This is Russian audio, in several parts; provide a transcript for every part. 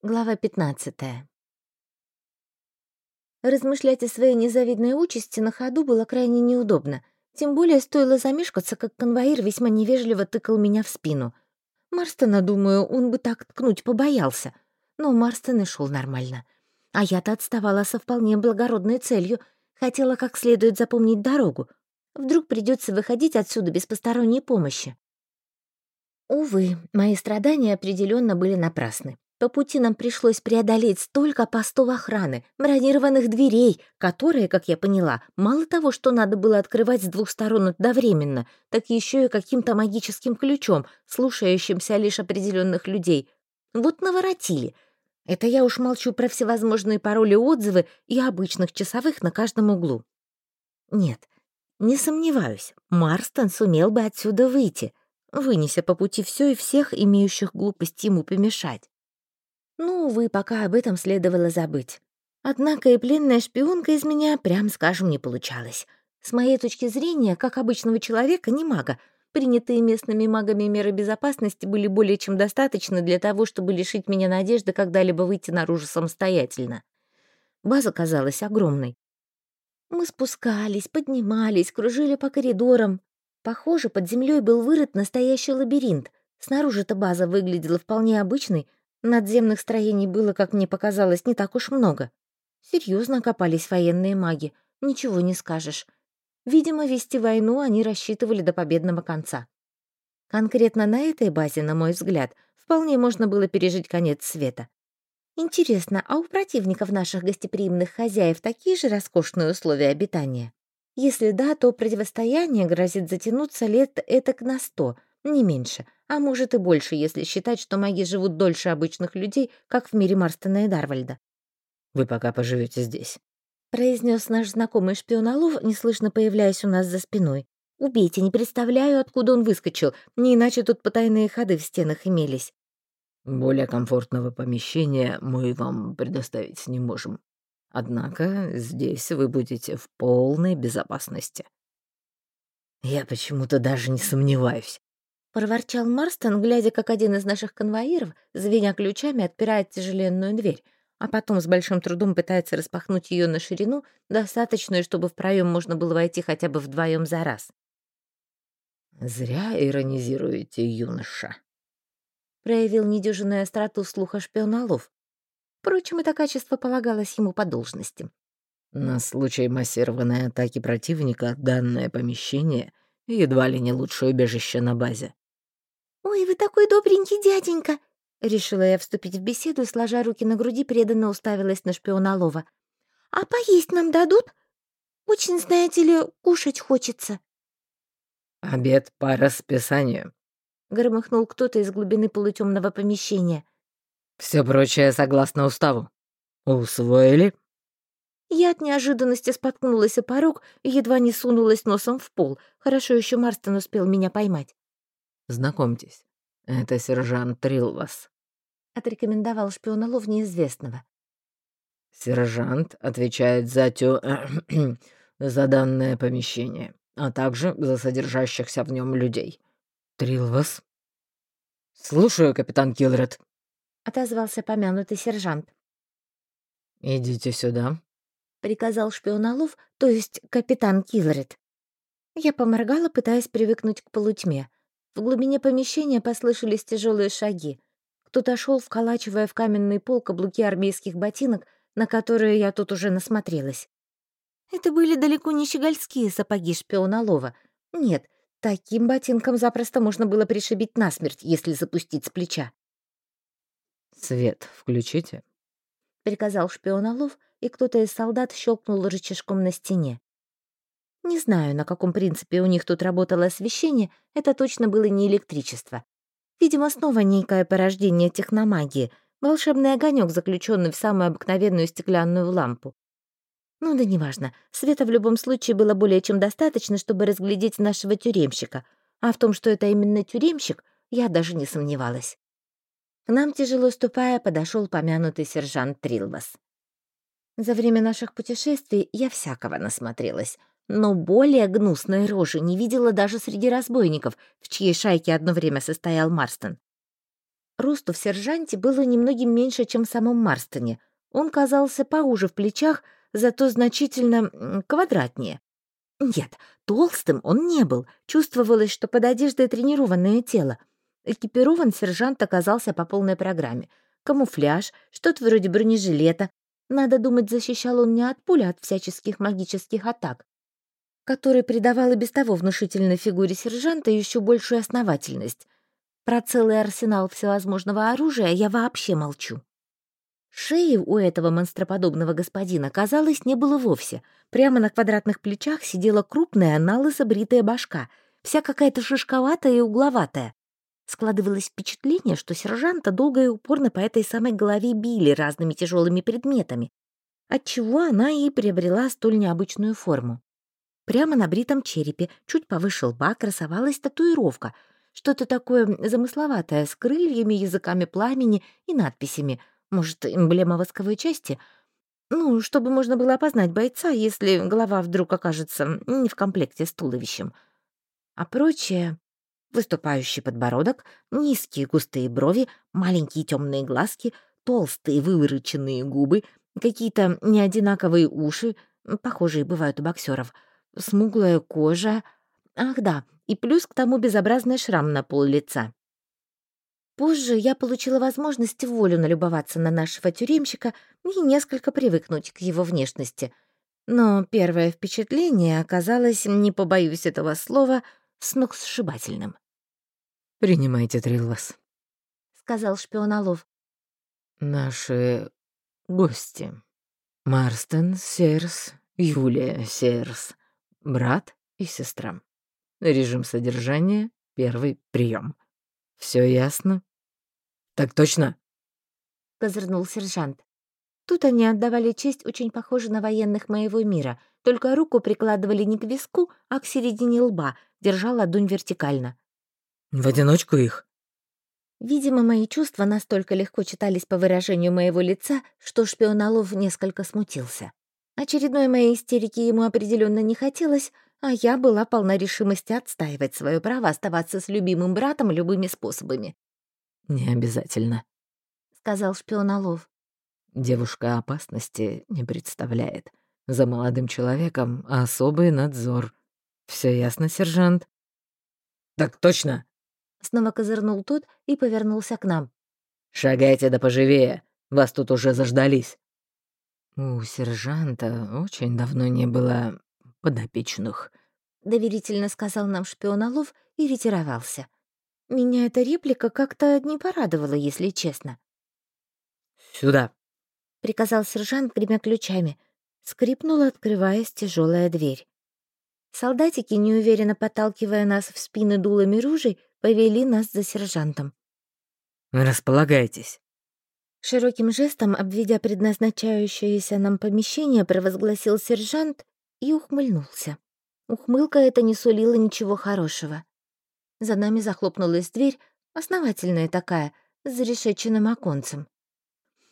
Глава 15. Размышлять о своей незавидной участи на ходу было крайне неудобно. Тем более стоило замешкаться, как конвоир весьма невежливо тыкал меня в спину. Марстона, думаю, он бы так ткнуть побоялся. Но Марстон и шел нормально. А я-то отставала со вполне благородной целью. Хотела как следует запомнить дорогу. Вдруг придется выходить отсюда без посторонней помощи. Увы, мои страдания определенно были напрасны. По пути нам пришлось преодолеть столько постов охраны, бронированных дверей, которые, как я поняла, мало того, что надо было открывать с двух сторон одновременно, так еще и каким-то магическим ключом, слушающимся лишь определенных людей. Вот наворотили. Это я уж молчу про всевозможные пароли-отзывы и обычных часовых на каждом углу. Нет, не сомневаюсь, Марстон сумел бы отсюда выйти, вынеся по пути все и всех, имеющих глупость ему помешать. Ну, увы, пока об этом следовало забыть. Однако и пленная шпионка из меня, прям скажем, не получалась. С моей точки зрения, как обычного человека, не мага, принятые местными магами меры безопасности были более чем достаточны для того, чтобы лишить меня надежды когда-либо выйти наружу самостоятельно. База казалась огромной. Мы спускались, поднимались, кружили по коридорам. Похоже, под землей был вырыт настоящий лабиринт. Снаружи-то база выглядела вполне обычной, Надземных строений было, как мне показалось, не так уж много. Серьезно копались военные маги, ничего не скажешь. Видимо, вести войну они рассчитывали до победного конца. Конкретно на этой базе, на мой взгляд, вполне можно было пережить конец света. Интересно, а у противников наших гостеприимных хозяев такие же роскошные условия обитания? Если да, то противостояние грозит затянуться лет этак на сто, не меньше — а может и больше, если считать, что маги живут дольше обычных людей, как в мире Марстона и Дарвальда. «Вы пока поживете здесь», — произнес наш знакомый шпион Алов, неслышно появляясь у нас за спиной. «Убейте, не представляю, откуда он выскочил, не иначе тут потайные ходы в стенах имелись». «Более комфортного помещения мы вам предоставить не можем. Однако здесь вы будете в полной безопасности». «Я почему-то даже не сомневаюсь», — проворчал Марстон, глядя, как один из наших конвоиров, звеня ключами, отпирает тяжеленную дверь, а потом с большим трудом пытается распахнуть ее на ширину, достаточную, чтобы в проем можно было войти хотя бы вдвоем за раз. «Зря иронизируете, юноша», — проявил недюжинную остроту слуха шпионалов. Впрочем, это качество полагалось ему по должности. «На случай массированной атаки противника данное помещение — едва ли не лучшее убежище на базе. «Ой, вы такой добренький дяденька!» Решила я вступить в беседу и, сложа руки на груди, преданно уставилась на шпиона Лова. «А поесть нам дадут? Очень, знаете ли, кушать хочется». «Обед по расписанию», — громыхнул кто-то из глубины полутемного помещения. Все прочее согласно уставу. Усвоили?» Я от неожиданности споткнулась о порог и едва не сунулась носом в пол. Хорошо еще Марстон успел меня поймать. Знакомьтесь, это сержант Трилвас», — отрекомендовал шпиона лов неизвестного. «Сержант отвечает за тю... за данное помещение, а также за содержащихся в нем людей. Трилвас?» «Слушаю, капитан Килред», — отозвался помянутый сержант. «Идите сюда», — приказал шпионолов, то есть капитан Килред. Я поморгала, пытаясь привыкнуть к полутьме. В глубине помещения послышались тяжелые шаги. Кто-то шел, вколачивая в каменный пол каблуки армейских ботинок, на которые я тут уже насмотрелась. Это были далеко не щегольские сапоги шпиона Лова. Нет, таким ботинкам запросто можно было пришибить насмерть, если запустить с плеча. «Свет включите», — приказал шпион Лов, и кто-то из солдат щелкнул рычажком на стене. Не знаю, на каком принципе у них тут работало освещение, это точно было не электричество. Видимо, снова некое порождение техномагии, волшебный огонек, заключенный в самую обыкновенную стеклянную лампу. Ну да неважно, света в любом случае было более чем достаточно, чтобы разглядеть нашего тюремщика, а в том, что это именно тюремщик, я даже не сомневалась. К нам, тяжело ступая, подошел помянутый сержант Трилбас. За время наших путешествий я всякого насмотрелась, но более гнусной рожи не видела даже среди разбойников, в чьей шайке одно время состоял Марстон. Росту в сержанте было немногим меньше, чем в самом Марстоне. Он казался поуже в плечах, зато значительно квадратнее. Нет, толстым он не был. Чувствовалось, что под одеждой тренированное тело. Экипирован сержант оказался по полной программе. Камуфляж, что-то вроде бронежилета. Надо думать, защищал он не от пули, а от всяческих магических атак, который придавал и без того внушительной фигуре сержанта еще большую основательность. Про целый арсенал всевозможного оружия я вообще молчу. Шеи у этого монстроподобного господина, казалось, не было вовсе. Прямо на квадратных плечах сидела крупная, налысо бритая башка, вся какая-то шишковатая и угловатая. Складывалось впечатление, что сержанта долго и упорно по этой самой голове били разными тяжелыми предметами, отчего она и приобрела столь необычную форму. Прямо на бритом черепе, чуть повыше лба, красовалась татуировка, что-то такое замысловатое, с крыльями, языками пламени и надписями — может, эмблема восковой части? Ну, чтобы можно было опознать бойца, если голова вдруг окажется не в комплекте с туловищем. А прочее — выступающий подбородок, низкие густые брови, маленькие темные глазки, толстые вывороченные губы, какие-то неодинаковые уши, похожие бывают у боксеров, смуглая кожа. Ах да, и плюс к тому безобразный шрам на пол лица. Позже я получила возможность волю налюбоваться на нашего тюремщика и несколько привыкнуть к его внешности. Но первое впечатление оказалось, не побоюсь этого слова, сногсшибательным. «Принимайте, Триллас», — сказал шпионолов. «Наши гости. Марстон Серс, Юлия Серс, брат и сестра. Режим содержания — первый прием. Все ясно?» «Так точно?» — козырнул сержант. Тут они отдавали честь очень похоже на военных моего мира, только руку прикладывали не к виску, а к середине лба, держа ладонь вертикально. «В одиночку их?» Видимо, мои чувства настолько легко читались по выражению моего лица, что шпионолов несколько смутился. Очередной моей истерики ему определенно не хотелось, а я была полна решимости отстаивать свое право оставаться с любимым братом любыми способами. «Не обязательно», — сказал шпионолов. «Девушка опасности не представляет. За молодым человеком особый надзор. Все ясно, сержант?» «Так точно!» Снова козырнул тот и повернулся к нам. «Шагайте да поживее, вас тут уже заждались». У сержанта очень давно не было подопечных. Доверительно сказал нам шпионолов и ретировался. Меня эта реплика как-то не порадовала, если честно. «Сюда!» — приказал сержант, гремя ключами. Скрипнула, открываясь тяжелая дверь. Солдатики, неуверенно подталкивая нас в спины дулами ружей, повели нас за сержантом. «Располагайтесь». Широким жестом, обведя предназначающееся нам помещение, провозгласил сержант и ухмыльнулся. Ухмылка эта не сулила ничего хорошего. За нами захлопнулась дверь, основательная такая, с зарешеченным оконцем.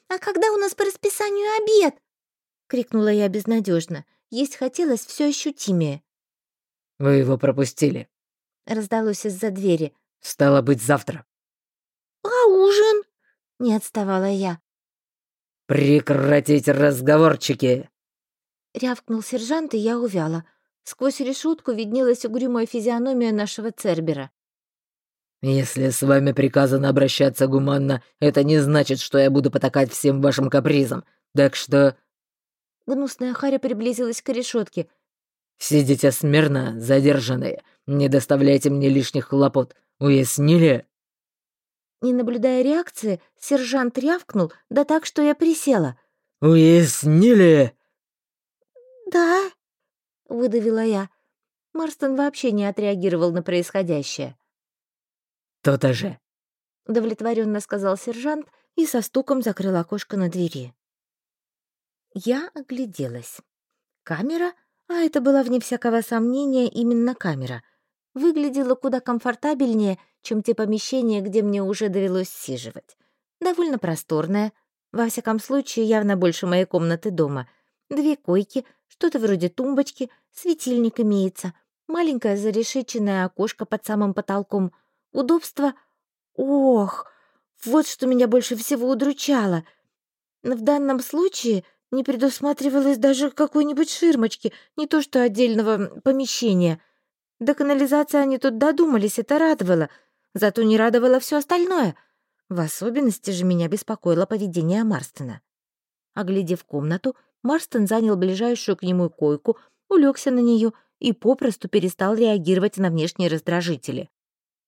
«А когда у нас по расписанию обед?» — крикнула я безнадежно. Есть хотелось все ощутимее. «Вы его пропустили», — раздалось из-за двери. «Стало быть, завтра». «А ужин?» — не отставала я. «Прекратить разговорчики!» Рявкнул сержант, и я увяла. Сквозь решетку виднелась угрюмая физиономия нашего Цербера. «Если с вами приказано обращаться гуманно, это не значит, что я буду потакать всем вашим капризам. Так что...» Гнусная Харя приблизилась к решетке. «Сидите смирно, задержанные. Не доставляйте мне лишних хлопот. Уяснили?» Не наблюдая реакции, сержант рявкнул, да так, что я присела. «Уяснили?» «Да», — выдавила я. Марстон вообще не отреагировал на происходящее. «То-то же», — удовлетворенно сказал сержант и со стуком закрыл окошко на двери. Я огляделась. Камера, а это была, вне всякого сомнения, именно камера, выглядела куда комфортабельнее, чем те помещения, где мне уже довелось сиживать. Довольно просторная, во всяком случае, явно больше моей комнаты дома. Две койки, что-то вроде тумбочки, светильник имеется, маленькое зарешеченное окошко под самым потолком — Удобство? Ох, Вот что меня больше всего удручало. В данном случае не предусматривалось даже какой-нибудь ширмочки, не то что отдельного помещения. До канализации они тут додумались, это радовало. Зато не радовало все остальное. В особенности же меня беспокоило поведение Марстона. Оглядев комнату, Марстон занял ближайшую к нему койку, улегся на нее и попросту перестал реагировать на внешние раздражители.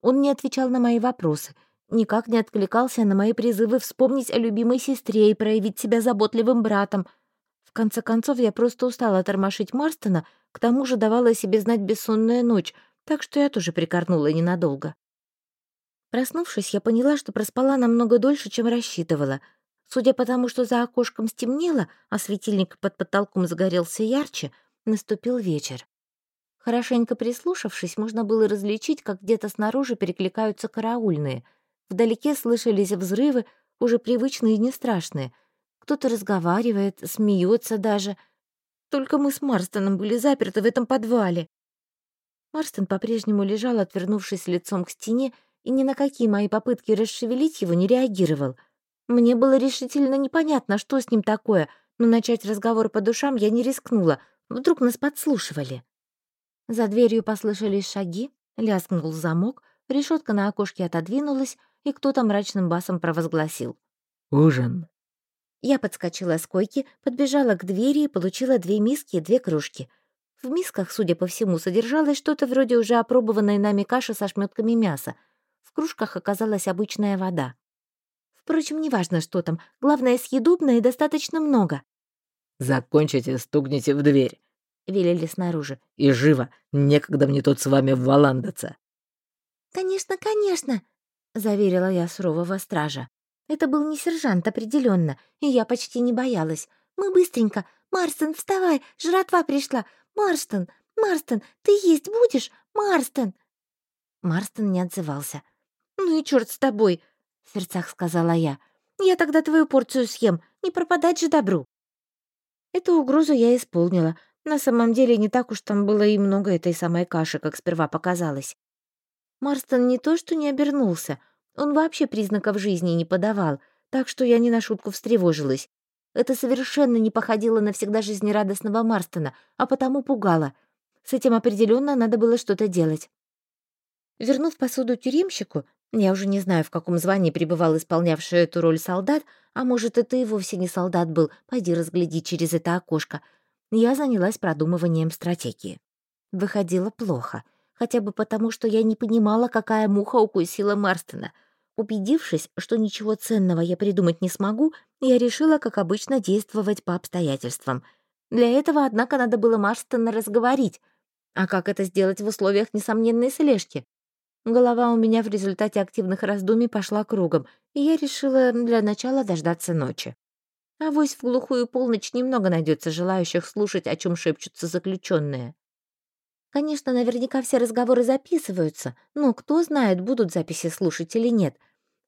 Он не отвечал на мои вопросы, никак не откликался на мои призывы вспомнить о любимой сестре и проявить себя заботливым братом. В конце концов, я просто устала тормошить Марстона, к тому же давала себе знать бессонная ночь, так что я тоже прикорнула ненадолго. Проснувшись, я поняла, что проспала намного дольше, чем рассчитывала. Судя по тому, что за окошком стемнело, а светильник под потолком загорелся ярче, наступил вечер. Хорошенько прислушавшись, можно было различить, как где-то снаружи перекликаются караульные. Вдалеке слышались взрывы, уже привычные и не страшные. Кто-то разговаривает, смеется даже. Только мы с Марстоном были заперты в этом подвале. Марстон по-прежнему лежал, отвернувшись лицом к стене, и ни на какие мои попытки расшевелить его не реагировал. Мне было решительно непонятно, что с ним такое, но начать разговор по душам я не рискнула. Вдруг нас подслушивали. За дверью послышались шаги, лязгнул замок, решетка на окошке отодвинулась, и кто-то мрачным басом провозгласил. «Ужин». Я подскочила с койки, подбежала к двери и получила две миски и две кружки. В мисках, судя по всему, содержалось что-то вроде уже опробованной нами каши со шмётками мяса. В кружках оказалась обычная вода. Впрочем, неважно, что там. Главное, съедобно и достаточно много. «Закончите, стукните в дверь», — велели снаружи. «И живо! Некогда мне тут с вами валандаться!» «Конечно, конечно!» — заверила я сурового стража. Это был не сержант определенно, и я почти не боялась. «Мы быстренько! Марстон, вставай! Жратва пришла! Марстон! Марстон, ты есть будешь? Марстон!» Марстон не отзывался. «Ну и черт с тобой!» — в сердцах сказала я. «Я тогда твою порцию съем, не пропадать же добру!» Эту угрозу я исполнила, на самом деле не так уж там было и много этой самой каши, как сперва показалось. Марстон не то что не обернулся, он вообще признаков жизни не подавал, так что я не на шутку встревожилась. Это совершенно не походило на всегда жизнерадостного Марстона, а потому пугало. С этим определенно надо было что-то делать. Вернув посуду тюремщику, я уже не знаю, в каком звании пребывал исполнявший эту роль солдат, а может, это и вовсе не солдат был, пойди разгляди через это окошко — я занялась продумыванием стратегии. Выходило плохо, хотя бы потому, что я не понимала, какая муха укусила Марстона. Убедившись, что ничего ценного я придумать не смогу, я решила, как обычно, действовать по обстоятельствам. Для этого, однако, надо было Марстона разговорить. А как это сделать в условиях несомненной слежки? Голова у меня в результате активных раздумий пошла кругом, и я решила для начала дождаться ночи. А вось в глухую полночь немного найдется желающих слушать, о чем шепчутся заключенные. Конечно, наверняка все разговоры записываются, но кто знает, будут записи слушать или нет.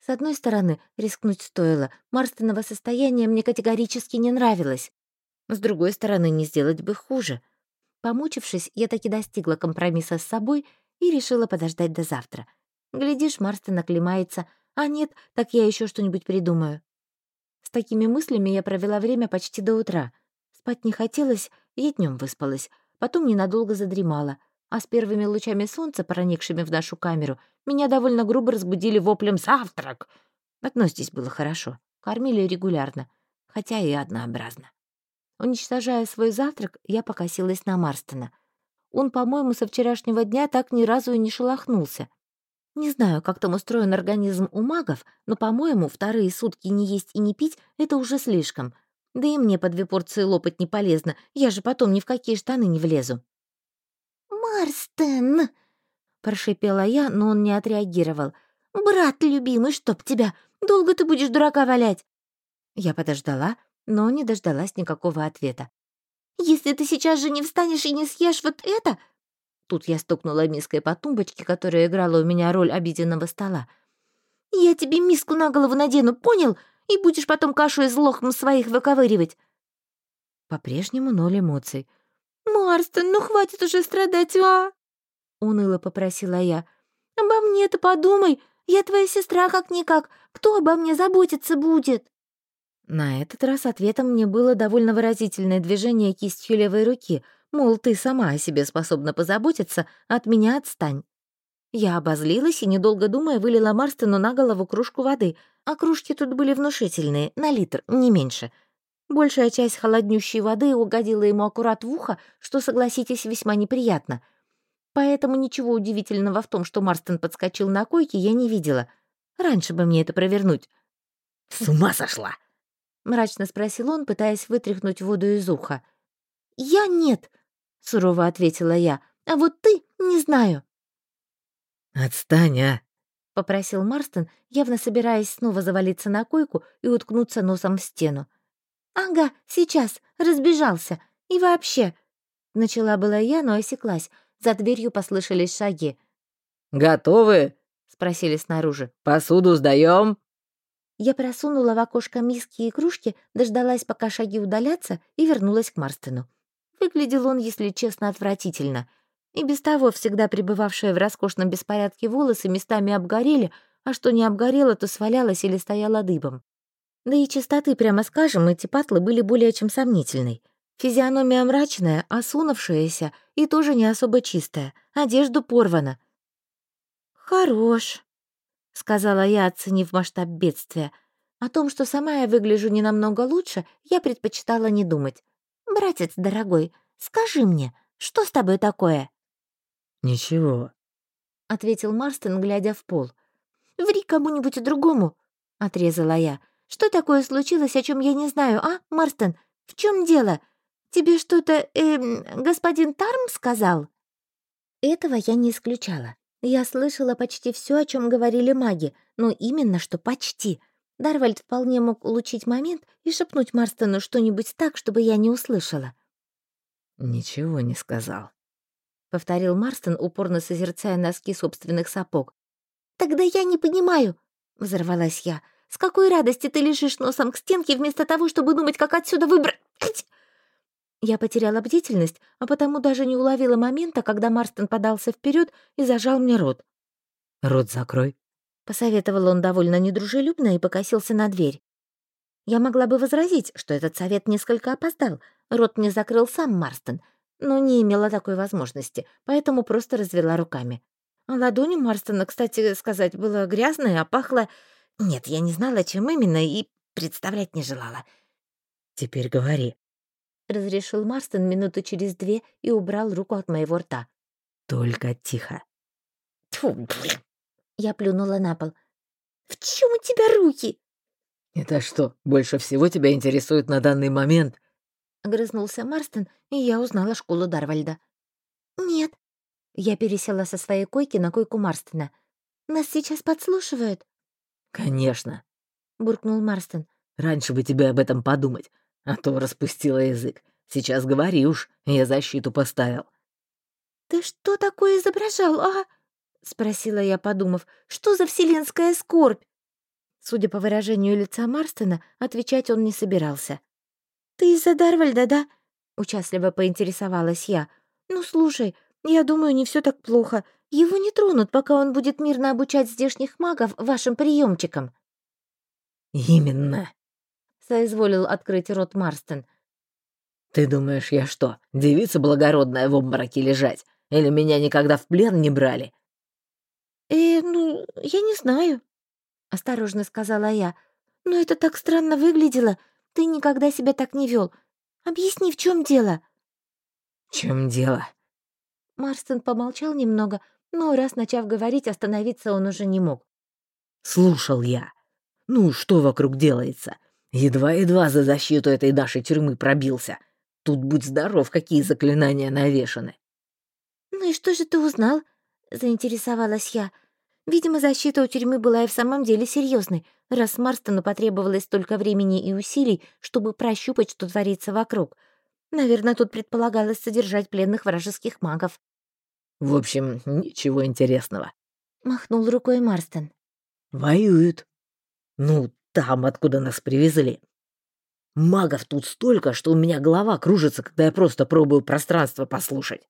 С одной стороны, рискнуть стоило, Марстоново состояние мне категорически не нравилось. С другой стороны, не сделать бы хуже. Помучившись, я таки достигла компромисса с собой и решила подождать до завтра. Глядишь, Марстон оклемается, а нет, так я еще что-нибудь придумаю. С такими мыслями я провела время почти до утра. Спать не хотелось, я днем выспалась, потом ненадолго задремала, а с первыми лучами солнца, проникшими в нашу камеру, меня довольно грубо разбудили воплем «Завтрак!». Одно здесь было хорошо. Кормили регулярно, хотя и однообразно. Уничтожая свой завтрак, я покосилась на Марстона. Он, по-моему, со вчерашнего дня так ни разу и не шелохнулся. Не знаю, как там устроен организм у магов, но, по-моему, вторые сутки не есть и не пить — это уже слишком. Да и мне по две порции лопать не полезно, я же потом ни в какие штаны не влезу. «Марстен!» — прошипела я, но он не отреагировал. «Брат любимый, чтоб тебя! Долго ты будешь дурака валять?» Я подождала, но не дождалась никакого ответа. «Если ты сейчас же не встанешь и не съешь вот это, Тут я стукнула миской по тумбочке, которая играла у меня роль обеденного стола. «Я тебе миску на голову надену, понял? И будешь потом кашу из лохм своих выковыривать». По-прежнему ноль эмоций. «Марстон, ну хватит уже страдать, а!» — уныло попросила я. «Обо мне-то подумай. Я твоя сестра как-никак. Кто обо мне заботиться будет?» На этот раз ответом мне было довольно выразительное движение кистью левой руки, мол, ты сама о себе способна позаботиться, от меня отстань. Я обозлилась и, недолго думая, вылила Марстену на голову кружку воды, а кружки тут были внушительные, на литр, не меньше. Большая часть холоднющей воды угодила ему аккурат в ухо, что, согласитесь, весьма неприятно. Поэтому ничего удивительного в том, что Марстон подскочил на койке, я не видела. Раньше бы мне это провернуть. «С ума сошла!» — мрачно спросил он, пытаясь вытряхнуть воду из уха. «Я нет», — сурово ответила я, — «а вот ты не знаю». «Отстань, а!» — попросил Марстон, явно собираясь снова завалиться на койку и уткнуться носом в стену. «Ага, сейчас, разбежался. И вообще...» Начала была я, но осеклась. За дверью послышались шаги. «Готовы?» — спросили снаружи. «Посуду сдаем. Я просунула в окошко миски и кружки, дождалась, пока шаги удалятся, и вернулась к Марстену. Выглядел он, если честно, отвратительно. И без того всегда пребывавшие в роскошном беспорядке волосы местами обгорели, а что не обгорело, то свалялось или стояло дыбом. Да и чистоты, прямо скажем, эти патлы были более чем сомнительной. Физиономия мрачная, осунувшаяся и тоже не особо чистая. Одежду порвана. «Хорош», — сказала я, оценив масштаб бедствия. О том, что сама я выгляжу не намного лучше, я предпочитала не думать. «Братец дорогой, скажи мне, что с тобой такое?» «Ничего», — ответил Марстон, глядя в пол. «Ври кому-нибудь другому», — отрезала я. «Что такое случилось, о чем я не знаю, а, Марстон? В чем дело? Тебе что-то, эм, господин Тарм сказал?» Этого я не исключала. Я слышала почти все, о чем говорили маги, но именно что почти. Дарвальд вполне мог улучшить момент и шепнуть Марстону что-нибудь так, чтобы я не услышала. «Ничего не сказал», — повторил Марстон, упорно созерцая носки собственных сапог. «Тогда я не понимаю», — взорвалась я. «С какой радости ты лежишь носом к стенке вместо того, чтобы думать, как отсюда выбрать...» Я потеряла бдительность, а потому даже не уловила момента, когда Марстон подался вперед и зажал мне рот. «Рот закрой», — посоветовал он довольно недружелюбно и покосился на дверь. Я могла бы возразить, что этот совет несколько опоздал. Рот мне закрыл сам Марстон, но не имела такой возможности, поэтому просто развела руками. А ладонь у Марстона, кстати сказать, была грязная, а пахло... Нет, я не знала, чем именно, и представлять не желала. «Теперь говори», разрешил Марстон минуту через две и убрал руку от моего рта. «Только тихо». Тьфу, блин. Я плюнула на пол. «В чем у тебя руки?» «Это что, больше всего тебя интересует на данный момент?» Огрызнулся Марстон, и я узнала школу Дарвальда. «Нет». Я пересела со своей койки на койку Марстона. «Нас сейчас подслушивают?» «Конечно», — буркнул Марстон. «Раньше бы тебе об этом подумать. А то распустила язык. Сейчас говори уж, я защиту поставил. «Ты что такое изображал, а?» — спросила я, подумав. «Что за вселенская скорбь?» Судя по выражению лица Марстона, отвечать он не собирался. «Ты из-за Дарвальда, да?» — участливо поинтересовалась я. «Ну, слушай, я думаю, не все так плохо. Его не тронут, пока он будет мирно обучать здешних магов вашим приемчикам». «Именно», соизволил открыть рот Марстон. «Ты думаешь, я что, девица благородная в обмороке лежать? Или меня никогда в плен не брали?» «Э, ну, я не знаю», — осторожно сказала я. «Но это так странно выглядело. Ты никогда себя так не вел. Объясни, в чем дело?» «В чем дело?» Марстон помолчал немного, но раз начав говорить, остановиться он уже не мог. «Слушал я. Ну, что вокруг делается? Едва-едва за защиту этой нашей тюрьмы пробился. Тут будь здоров, какие заклинания навешаны. «Ну и что же ты узнал?» — заинтересовалась я. Видимо, защита у тюрьмы была и в самом деле серьезной, раз Марстону потребовалось столько времени и усилий, чтобы прощупать, что творится вокруг. Наверное, тут предполагалось содержать пленных вражеских магов. «В общем, ничего интересного», — махнул рукой Марстон. «Воюют. Ну, там, откуда нас привезли. Магов тут столько, что у меня голова кружится, когда я просто пробую пространство послушать.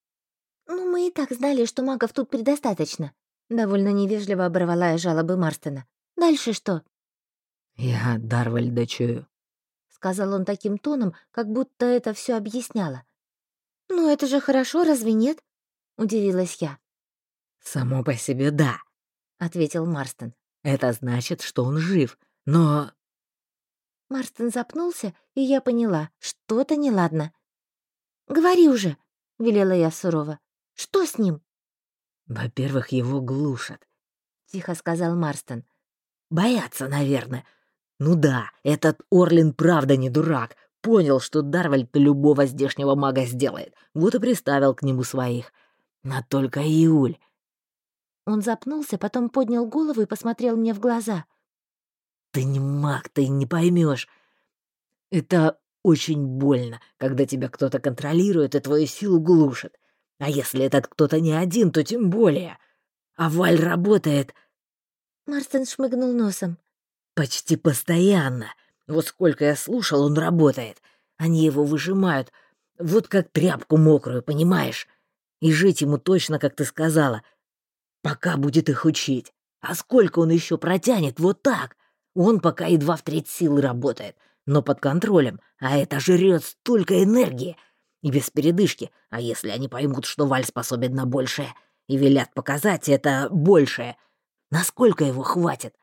Ну, мы и так знали, что магов тут предостаточно, Довольно невежливо оборвала я жалобы Марстона. «Дальше что?» «Я Дарвальда чую», — сказал он таким тоном, как будто это все объясняло. «Ну, это же хорошо, разве нет?» — удивилась я. «Само по себе да», — ответил Марстон. «Это значит, что он жив, но...» Марстон запнулся, и я поняла, что-то неладно. «Говори уже», — велела я сурово. «Что с ним?» «Во-первых, его глушат», — тихо сказал Марстон. «Боятся, наверное. Ну да, этот Орлин правда не дурак. Понял, что Дарвальд любого здешнего мага сделает. Вот и приставил к нему своих. Но только Иуль...» Он запнулся, потом поднял голову и посмотрел мне в глаза. «Ты не маг, ты не поймешь. Это очень больно, когда тебя кто-то контролирует и твою силу глушит. А если этот кто-то не один, то тем более. А Валь работает...» Марстон шмыгнул носом. «Почти постоянно. Вот сколько я слушал, он работает. Они его выжимают. Вот как тряпку мокрую, понимаешь? И жить ему точно, как ты сказала. Пока будет их учить. А сколько он еще протянет вот так? Он пока едва в треть силы работает, но под контролем, а это жрет столько энергии — и без передышки, а если они поймут, что Валь способен на большее, и велят показать это большее, насколько его хватит?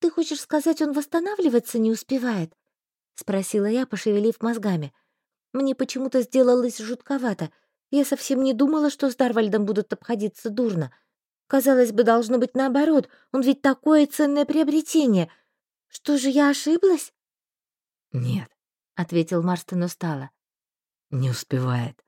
«Ты хочешь сказать, он восстанавливаться не успевает?» — спросила я, пошевелив мозгами. Мне почему-то сделалось жутковато. Я совсем не думала, что с Дарвальдом будут обходиться дурно. Казалось бы, должно быть наоборот. Он ведь такое ценное приобретение. Что же, я ошиблась? «Нет», — ответил Марстон устало. Не успевает.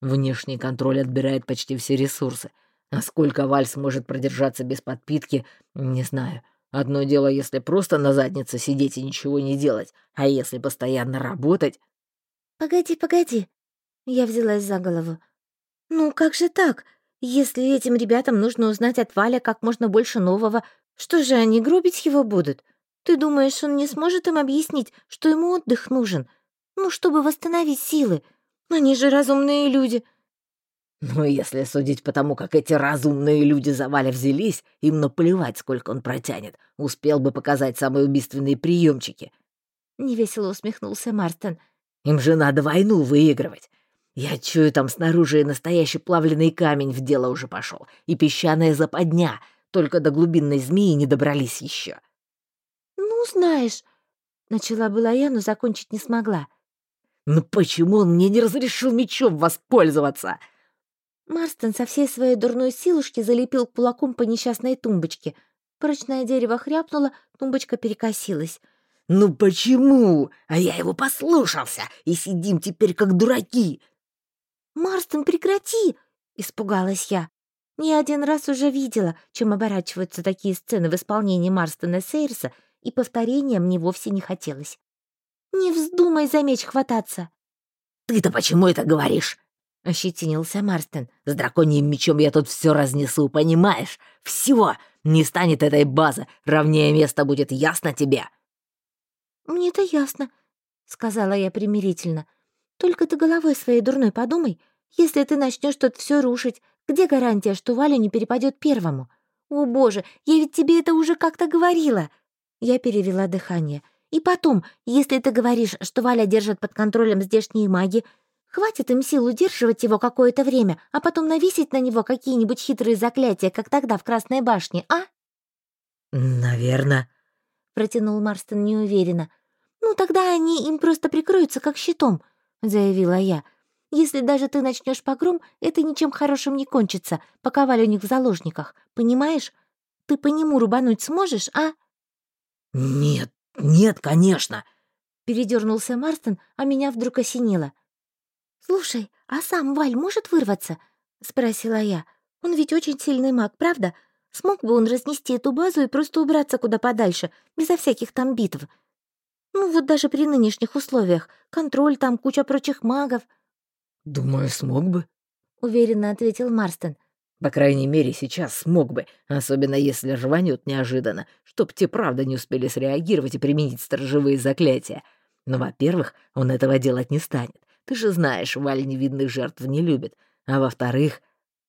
Внешний контроль отбирает почти все ресурсы. А сколько Валь сможет продержаться без подпитки, не знаю. Одно дело, если просто на заднице сидеть и ничего не делать, а если постоянно работать... «Погоди, погоди!» Я взялась за голову. «Ну, как же так? Если этим ребятам нужно узнать от Валя как можно больше нового, что же они гробить его будут? Ты думаешь, он не сможет им объяснить, что ему отдых нужен? Ну, чтобы восстановить силы?» Они же разумные люди». «Ну, если судить по тому, как эти разумные люди за Валя взялись, им наплевать, сколько он протянет. Успел бы показать самые убийственные приемчики. Невесело усмехнулся Марстон. «Им же надо войну выигрывать. Я чую, там снаружи настоящий плавленый камень в дело уже пошел, и песчаная западня, только до глубинной змеи не добрались еще. «Ну, знаешь...» — начала была я, но закончить не смогла. «Ну почему он мне не разрешил мечом воспользоваться?» Марстон со всей своей дурной силушки залепил кулаком по несчастной тумбочке. Прочное дерево хряпнуло, тумбочка перекосилась. «Ну почему? А я его послушался, и сидим теперь как дураки!» «Марстон, прекрати!» — испугалась я. Не один раз уже видела, чем оборачиваются такие сцены в исполнении Марстона Сейрса, и повторения мне вовсе не хотелось. «Не вздумай за меч хвататься!» «Ты-то почему это говоришь?» — ощетинился Марстон. «С драконьим мечом я тут все разнесу, понимаешь? Все! Не станет этой базы, равнее место будет ясно тебе!» «Мне-то ясно», — сказала я примирительно. «Только ты головой своей дурной подумай. Если ты начнешь тут все рушить, где гарантия, что Валя не перепадет первому? О, боже, я ведь тебе это уже как-то говорила!» Я перевела дыхание. И потом, если ты говоришь, что Валя держит под контролем здешние маги, хватит им сил удерживать его какое-то время, а потом навесить на него какие-нибудь хитрые заклятия, как тогда в Красной башне, а?» «Наверно», — протянул Марстон неуверенно. «Ну, тогда они им просто прикроются как щитом», — заявила я. «Если даже ты начнешь погром, это ничем хорошим не кончится, пока Валя у них в заложниках, понимаешь? Ты по нему рубануть сможешь, а?» «Нет, «Нет, конечно!» Передернулся Марстон, а меня вдруг осенило. «Слушай, а сам Валь может вырваться?» — спросила я. «Он ведь очень сильный маг, правда? Смог бы он разнести эту базу и просто убраться куда подальше, безо всяких там битв? Ну вот даже при нынешних условиях. Контроль там, куча прочих магов». «Думаю, смог бы», — уверенно ответил Марстон. По крайней мере, сейчас смог бы, особенно если рванет неожиданно, чтоб те правда не успели среагировать и применить сторожевые заклятия. Но, во-первых, он этого делать не станет. Ты же знаешь, Валь невидных жертв не любит. А во-вторых...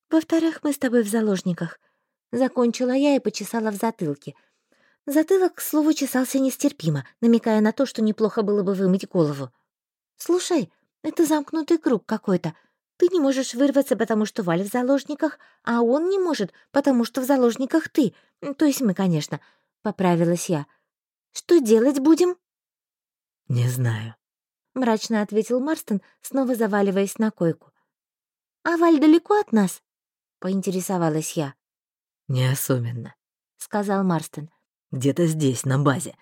Во-вторых, мы с тобой в заложниках, Закончила я и почесала в затылке. Затылок, к слову, чесался нестерпимо, намекая на то, что неплохо было бы вымыть голову. «Слушай, это замкнутый круг какой-то. Ты не можешь вырваться, потому что Валь в заложниках, а он не может, потому что в заложниках ты. То есть мы, конечно», — поправилась я. «Что делать будем?» «Не знаю», — мрачно ответил Марстон, снова заваливаясь на койку. «А Валь далеко от нас?» — поинтересовалась я. «Не особенно», — сказал Марстон. «Где-то здесь, на базе.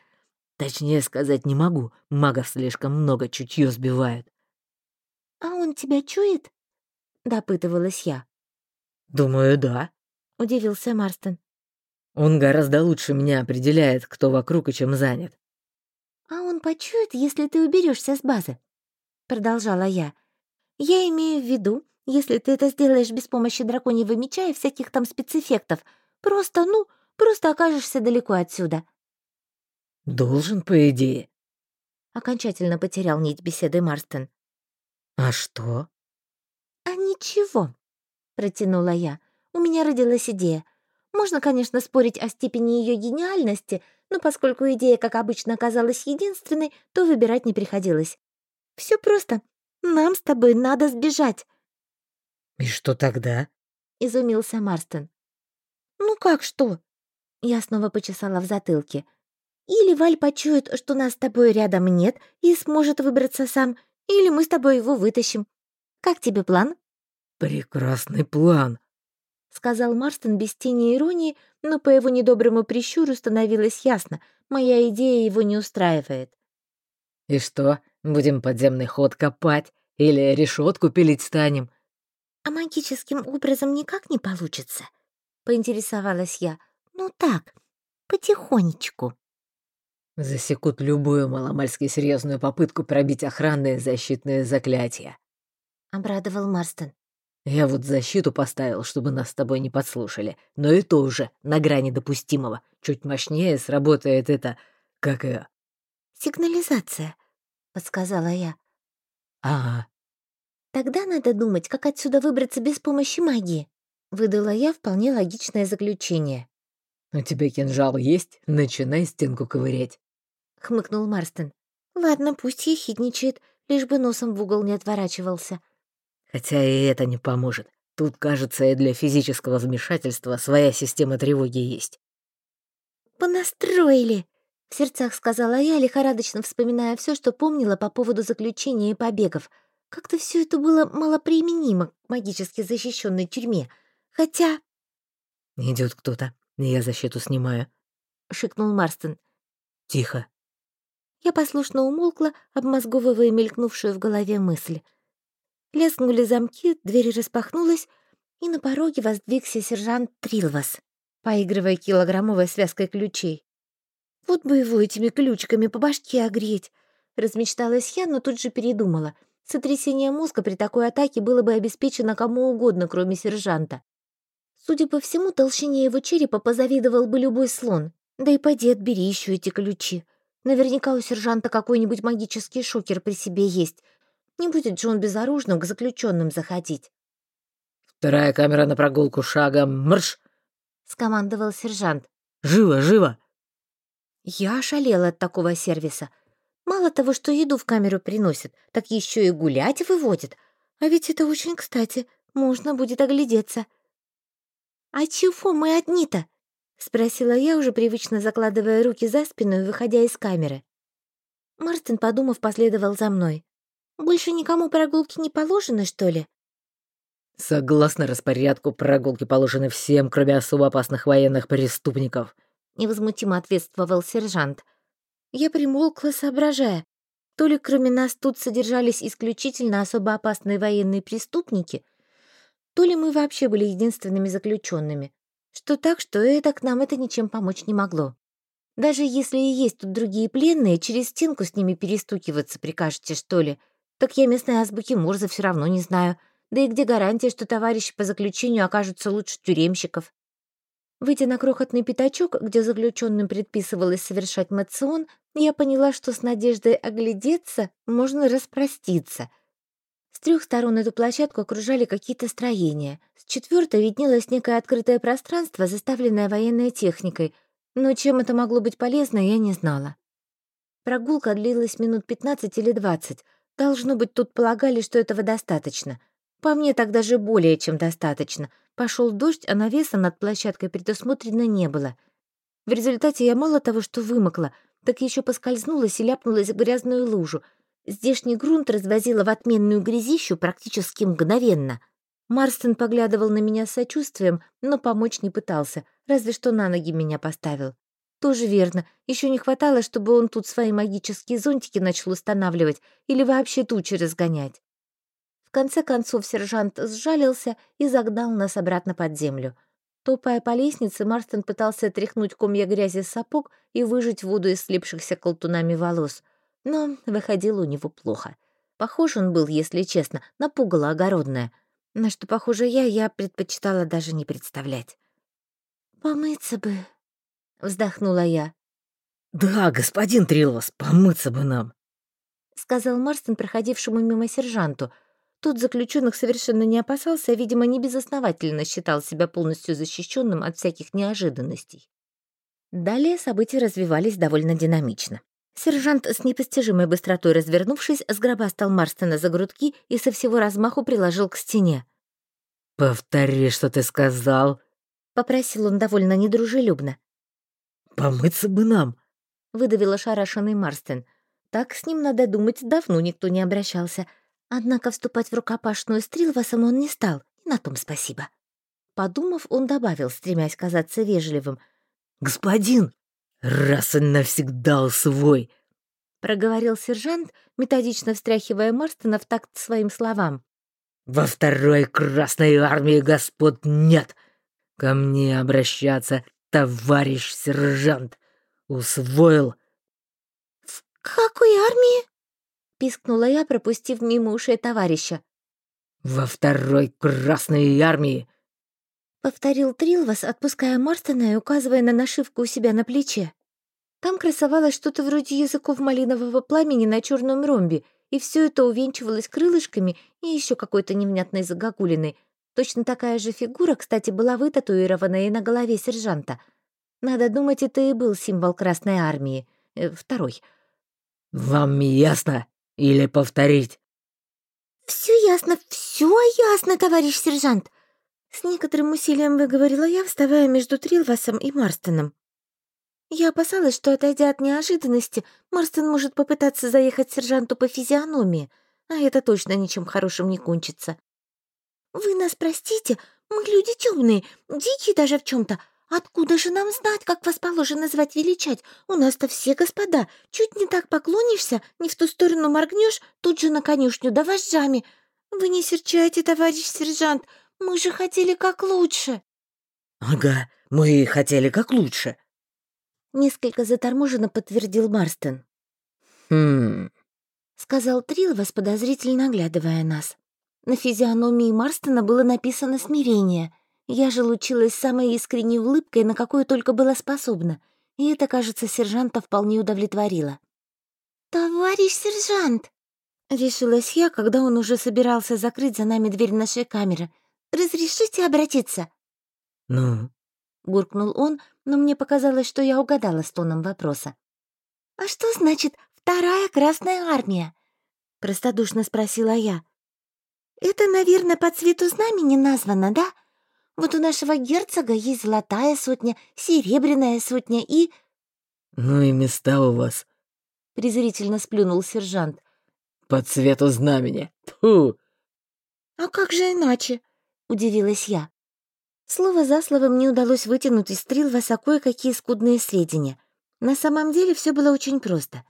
Точнее сказать не могу, магов слишком много, чутье сбивают». «А он тебя чует?» — допытывалась я. «Думаю, да», — удивился Марстон. «Он гораздо лучше меня определяет, кто вокруг и чем занят». «А он почует, если ты уберешься с базы?» — продолжала я. «Я имею в виду, если ты это сделаешь без помощи драконьего меча и всяких там спецэффектов. Просто, ну, просто окажешься далеко отсюда». «Должен, по идее». Окончательно потерял нить беседы Марстон. «А что?» «А ничего», — протянула я. «У меня родилась идея. Можно, конечно, спорить о степени ее гениальности, но поскольку идея, как обычно, оказалась единственной, то выбирать не приходилось. Все просто. Нам с тобой надо сбежать. «И что тогда?» — изумился Марстон. «Ну как что?» Я снова почесала в затылке. «Или Валь почует, что нас с тобой рядом нет и сможет выбраться сам, или мы с тобой его вытащим. Как тебе план?» «Прекрасный план», — сказал Марстон без тени иронии, но по его недоброму прищуру становилось ясно, моя идея его не устраивает. «И что, будем подземный ход копать или решетку пилить станем? «А магическим образом никак не получится?» — поинтересовалась я. «Ну так, потихонечку». Засекут любую маломальски серьезную попытку пробить охранные защитные заклятия. Обрадовал Марстон. Я вот защиту поставил, чтобы нас с тобой не подслушали. Но и то уже на грани допустимого. Чуть мощнее сработает это... Как и... «Сигнализация», — подсказала я. «Ага, Тогда надо думать, как отсюда выбраться без помощи магии. Выдала я вполне логичное заключение. «У тебя кинжал есть? Начинай стенку ковырять», — хмыкнул Марстон. «Ладно, пусть ехидничает, лишь бы носом в угол не отворачивался». «Хотя и это не поможет. Тут, кажется, и для физического вмешательства своя система тревоги есть». «Понастроили!» — в сердцах сказала я, лихорадочно вспоминая все, что помнила по поводу заключения и побегов — как-то все это было малоприменимо к магически защищенной тюрьме. Хотя... Идет кто-то. Я защиту снимаю», — шикнул Марстон. «Тихо». Я послушно умолкла, обмозговывая мелькнувшую в голове мысль. Лязгнули замки, дверь распахнулась, и на пороге воздвигся сержант Трилвас, поигрывая килограммовой связкой ключей. «Вот бы его этими ключиками по башке огреть!» Размечталась я, но тут же передумала — Сотрясение мозга при такой атаке было бы обеспечено кому угодно, кроме сержанта. Судя по всему, толщине его черепа позавидовал бы любой слон. Да и поди отбери еще эти ключи. Наверняка у сержанта какой-нибудь магический шокер при себе есть. Не будет же он безоружным к заключенным заходить. «Вторая камера на прогулку шагом. Марш!» — скомандовал сержант. «Живо, живо!» Я ошалела от такого сервиса — Мало того, что еду в камеру приносят, так еще и гулять выводят. А ведь это очень кстати, можно будет оглядеться. «А чего мы одни-то?» — спросила я, уже привычно закладывая руки за спину и выходя из камеры. Мартин, подумав, последовал за мной. «Больше никому прогулки не положено, что ли?» «Согласно распорядку, прогулки положены всем, кроме особо опасных военных преступников», — невозмутимо ответствовал сержант — я примолкла, соображая. То ли кроме нас тут содержались исключительно особо опасные военные преступники, то ли мы вообще были единственными заключенными. Что так, что это к нам это ничем помочь не могло. Даже если и есть тут другие пленные, через стенку с ними перестукиваться прикажете, что ли? Так я местной азбуки Морзе все равно не знаю. Да и где гарантия, что товарищи по заключению окажутся лучше тюремщиков? Выйдя на крохотный пятачок, где заключенным предписывалось совершать мацион, я поняла, что с надеждой оглядеться можно распроститься. С трех сторон эту площадку окружали какие-то строения. С четвертой виднелось некое открытое пространство, заставленное военной техникой, но чем это могло быть полезно, я не знала. Прогулка длилась минут 15 или 20. Должно быть, тут полагали, что этого достаточно. По мне так даже более чем достаточно. Пошел дождь, а навеса над площадкой предусмотрено не было. В результате я мало того, что вымокла, так еще поскользнулась и ляпнулась в грязную лужу. Здешний грунт развозила в отменную грязищу практически мгновенно. Марстон поглядывал на меня с сочувствием, но помочь не пытался, разве что на ноги меня поставил. Тоже верно, еще не хватало, чтобы он тут свои магические зонтики начал устанавливать или вообще тучи разгонять. В конце концов сержант сжалился и загнал нас обратно под землю. Топая по лестнице, Марстон пытался тряхнуть комья грязи с сапог и выжать воду из слипшихся колтунами волос. Но выходило у него плохо. Похож он был, если честно, на пугало огородное. На что похоже я, я предпочитала даже не представлять. «Помыться бы», — вздохнула я. «Да, господин Трилос, помыться бы нам», — сказал Марстон, проходившему мимо сержанту — Тут заключенных совершенно не опасался, а, видимо, небезосновательно считал себя полностью защищенным от всяких неожиданностей. Далее события развивались довольно динамично. Сержант с непостижимой быстротой развернувшись, сгробастал Марстона за грудки и со всего размаху приложил к стене. «Повтори, что ты сказал», — попросил он довольно недружелюбно. «Помыться бы нам», — выдавил ошарашенный Марстон. Так с ним, надо думать, давно никто не обращался — Однако вступать в рукопашную с Трилвасом он не стал, и на том спасибо. Подумав, он добавил, стремясь казаться вежливым. «Господин, раз и навсегда усвой!» Проговорил сержант, методично встряхивая Марстона в такт своим словам. «Во второй Красной Армии господ нет! Ко мне обращаться, товарищ сержант! Усвоил!» «В какой армии?» — пискнула я, пропустив мимо ушей товарища. «Во второй Красной армии!» — повторил Трилвас, отпуская Марстона и указывая на нашивку у себя на плече. Там красовалось что-то вроде языков малинового пламени на черном ромбе, и все это увенчивалось крылышками и еще какой-то невнятной загогулиной. Точно такая же фигура, кстати, была вытатуирована и на голове сержанта. Надо думать, это и был символ Красной Армии. Э, второй. «Вам ясно?» Или повторить?» «Все ясно, все ясно, товарищ сержант!» С некоторым усилием выговорила я, вставая между Трилвасом и Марстоном. Я опасалась, что, отойдя от неожиданности, Марстон может попытаться заехать сержанту по физиономии, а это точно ничем хорошим не кончится. «Вы нас простите, мы люди темные, дикие даже в чем то Откуда же нам знать, как вас положено звать величать? У нас-то все господа. Чуть не так поклонишься, не в ту сторону моргнешь, тут же на конюшню да вожжами. Вы не серчайте, товарищ сержант, мы же хотели как лучше». «Ага, мы хотели как лучше», — несколько заторможенно подтвердил Марстон. «Хм...» — сказал Трилвас, подозрительно оглядывая нас. На физиономии Марстона было написано «смирение», я же лучилась самой искренней улыбкой, на какую только была способна, и это, кажется, сержанта вполне удовлетворило. «Товарищ сержант!» — решилась я, когда он уже собирался закрыть за нами дверь нашей камеры. «Разрешите обратиться?» «Ну?» — буркнул он, но мне показалось, что я угадала с тоном вопроса. «А что значит «вторая Красная Армия»?» — простодушно спросила я. «Это, наверное, по цвету знамени названо, да?» Вот у нашего герцога есть золотая сотня, серебряная сотня и...» «Ну и места у вас», — презрительно сплюнул сержант. «По цвету знамени. Тьфу!» «А как же иначе?» — удивилась я. Слово за словом мне удалось вытянуть из Трилваса кое-какие скудные сведения. На самом деле все было очень просто.